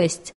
жидкость